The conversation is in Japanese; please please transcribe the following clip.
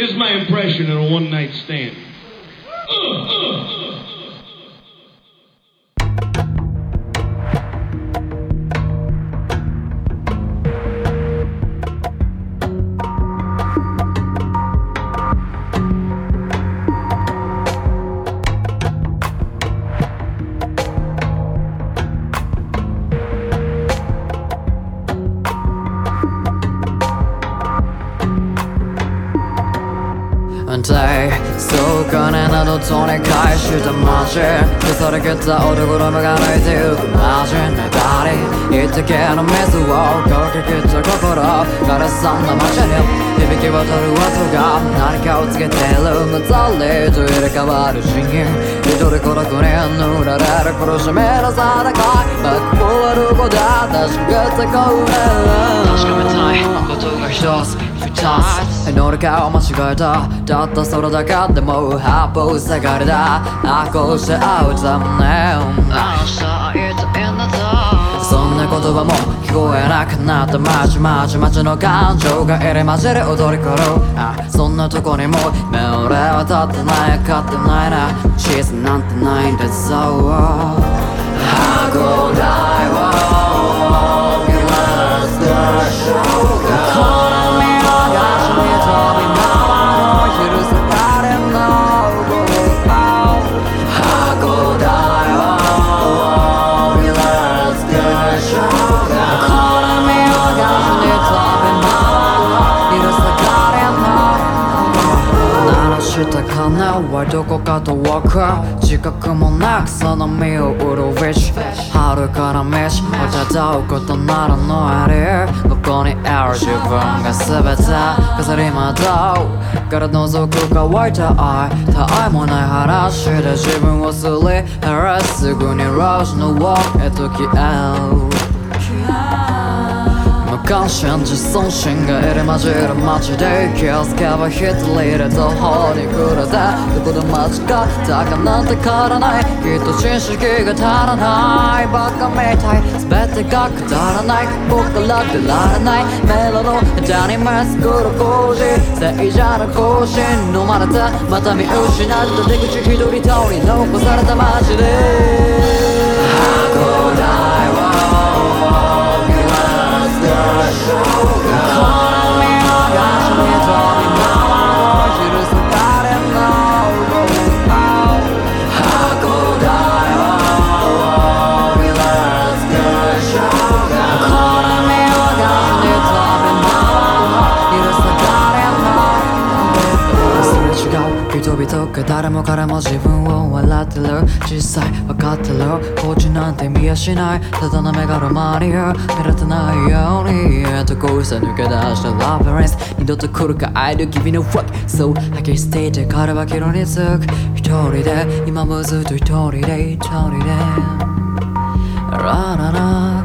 Here's my impression of a one night stand. Day そう金などとに返した街腐れ切った男どもが抜いてゆくマジなり一滴の水をかけ切った心枯れさんだ街に響き渡る音が何かをつけてるのザリと入れ替わるシーン一人孤独に塗られる苦しみのさだかいバックはどこだ確かってこうね確かめたい。ことが一つ。二つ乗るかを間違えた。たったそれだけでもう八方塞がりだあこうして会うためあのさいついんだとそんな言葉も聞こえなくなったまちまちまちの感情が入れ混じり踊り狂うあそんなとこにも目俺は立ってない勝ってないな。シーズなんてないんだぞ。箱台をした鐘はどこか遠く自覚もなくその身を売るウィッシュ春から飯をたうことならのありここにある自分が全て飾り窓から覗く乾いた愛たわいもない話で自分をすり減らすすぐにローズのウォークへと消える。関心自尊心が入れ混じる街で気をつけば一人で途方に暮れてどこで間違ったかなんて変わらないきっと知識が足らないバカみたい全てがくだらない僕から出られないメロの下にまっすぐの工事正邪な更新飲まれてまた見失った出口一人通り残された街で人々が誰も彼も自分を笑ってる。実際分かってる。こっちなんて見やしない。ただのメガロマニア目立たないように。とこさ抜け出したラブレンス。二度と来るか I do give you no fuck そう吐き捨てて彼は昨日につく。一人で今もずっと一人で一人で。ラララ。